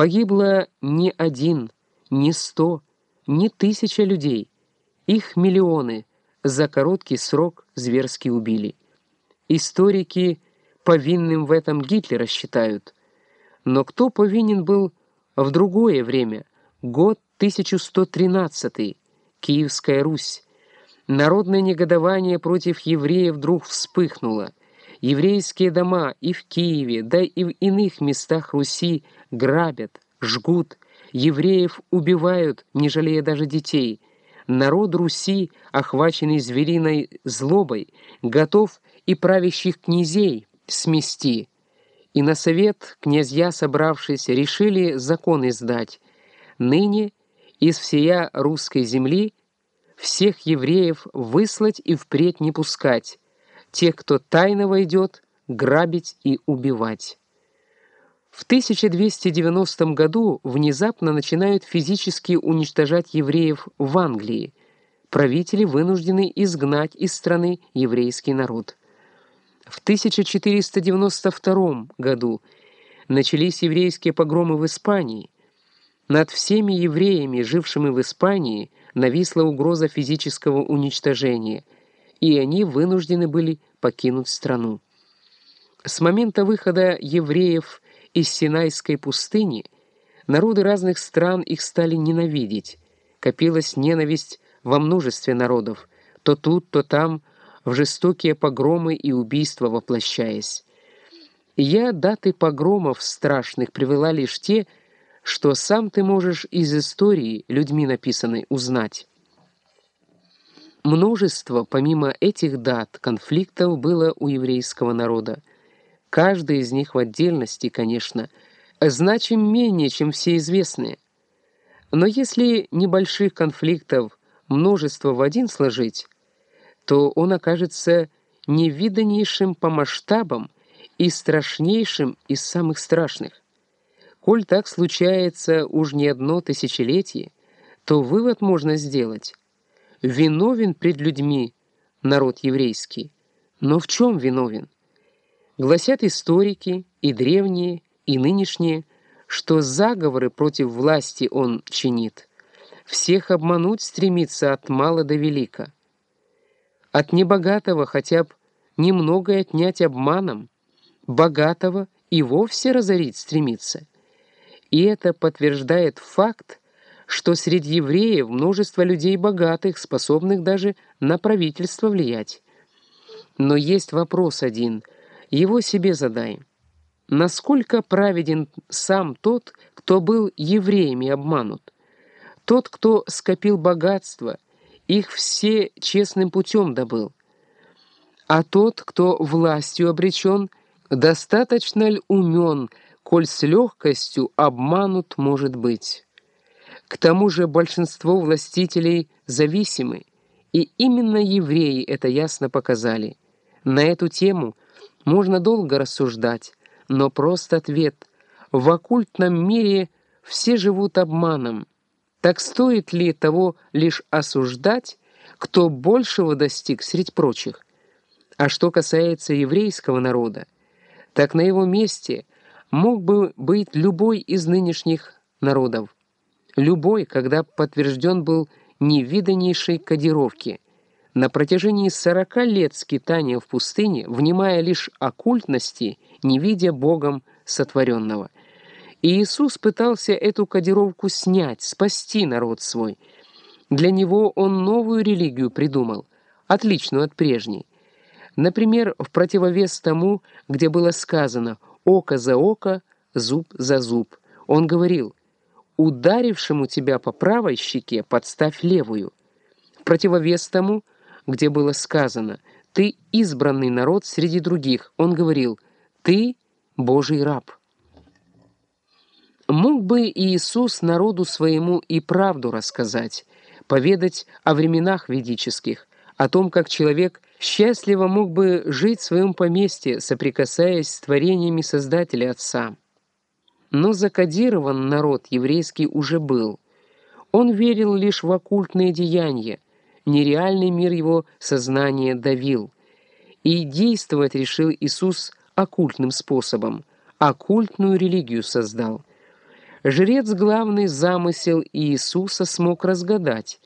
Погибло не один, не сто, не тысяча людей. Их миллионы за короткий срок зверски убили. Историки повинным в этом Гитлера считают. Но кто повинен был в другое время, год 1113 Киевская Русь. Народное негодование против евреев вдруг вспыхнуло. Еврейские дома и в Киеве, да и в иных местах Руси грабят, жгут, евреев убивают, не жалея даже детей. Народ Руси, охваченный звериной злобой, готов и правящих князей смести. И на совет князья, собравшись, решили закон издать. Ныне из всея русской земли всех евреев выслать и впредь не пускать, тех, кто тайно войдет, грабить и убивать. В 1290 году внезапно начинают физически уничтожать евреев в Англии. Правители вынуждены изгнать из страны еврейский народ. В 1492 году начались еврейские погромы в Испании. Над всеми евреями, жившими в Испании, нависла угроза физического уничтожения – и они вынуждены были покинуть страну. С момента выхода евреев из Синайской пустыни народы разных стран их стали ненавидеть. Копилась ненависть во множестве народов, то тут, то там, в жестокие погромы и убийства воплощаясь. я даты погромов страшных привела лишь те, что сам ты можешь из истории, людьми написанной, узнать. Множество, помимо этих дат, конфликтов было у еврейского народа. Каждый из них в отдельности, конечно, значим менее, чем все известные. Но если небольших конфликтов множество в один сложить, то он окажется невиданнейшим по масштабам и страшнейшим из самых страшных. Коль так случается уж не одно тысячелетие, то вывод можно сделать виновен пред людьми народ еврейский. Но в чем виновен? Гласят историки, и древние, и нынешние, что заговоры против власти он чинит. Всех обмануть стремится от мала до велика. От небогатого хотя бы немного отнять обманом, богатого и вовсе разорить стремится. И это подтверждает факт, что среди евреев множество людей богатых, способных даже на правительство влиять. Но есть вопрос один, его себе задай. Насколько праведен сам тот, кто был евреями обманут? Тот, кто скопил богатство, их все честным путем добыл. А тот, кто властью обречен, достаточно ли умен, коль с легкостью обманут может быть? К тому же большинство властителей зависимы, и именно евреи это ясно показали. На эту тему можно долго рассуждать, но прост ответ — в оккультном мире все живут обманом. Так стоит ли того лишь осуждать, кто большего достиг среди прочих? А что касается еврейского народа, так на его месте мог бы быть любой из нынешних народов любой, когда подтвержден был невиданнейшей кодировки. На протяжении сорока лет скитания в пустыне, внимая лишь оккультности, не видя Богом сотворенного. И Иисус пытался эту кодировку снять, спасти народ свой. Для него он новую религию придумал, отличную от прежней. Например, в противовес тому, где было сказано «око за око, зуб за зуб», он говорил – ударившему тебя по правой щеке подставь левую. В противовес тому, где было сказано «ты избранный народ среди других», он говорил «ты Божий раб». Мог бы Иисус народу своему и правду рассказать, поведать о временах ведических, о том, как человек счастливо мог бы жить в своем поместье, соприкасаясь с творениями Создателя Отца. Но закодирован народ еврейский уже был. Он верил лишь в оккультные деяния, нереальный мир его сознания давил. И действовать решил Иисус оккультным способом, оккультную религию создал. Жрец главный замысел Иисуса смог разгадать,